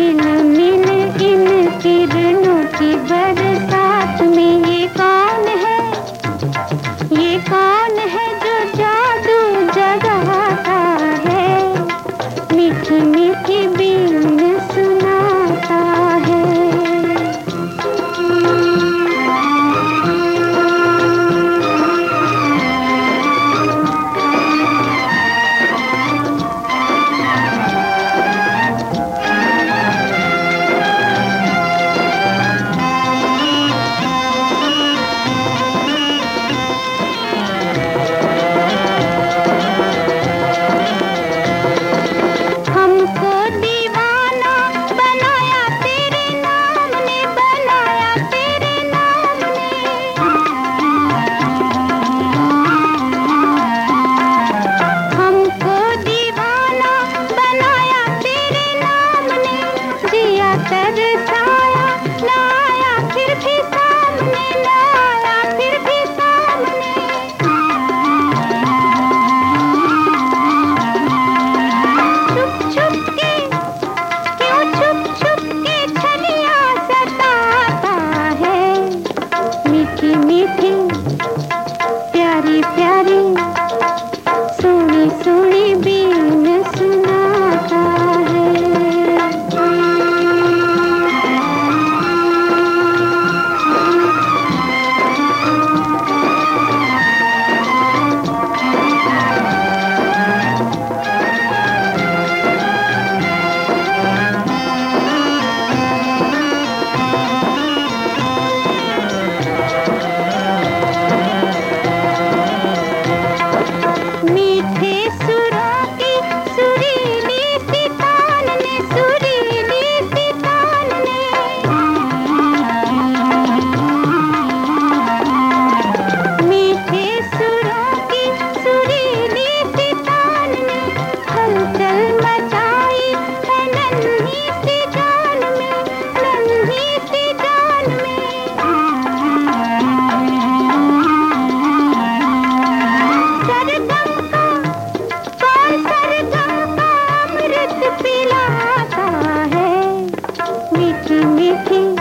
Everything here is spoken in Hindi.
झिन मिन इन किरणों की बरसात में ये कौन है? ये कौन है जो जादू जगाता है? मीठी मीठी बीन देखे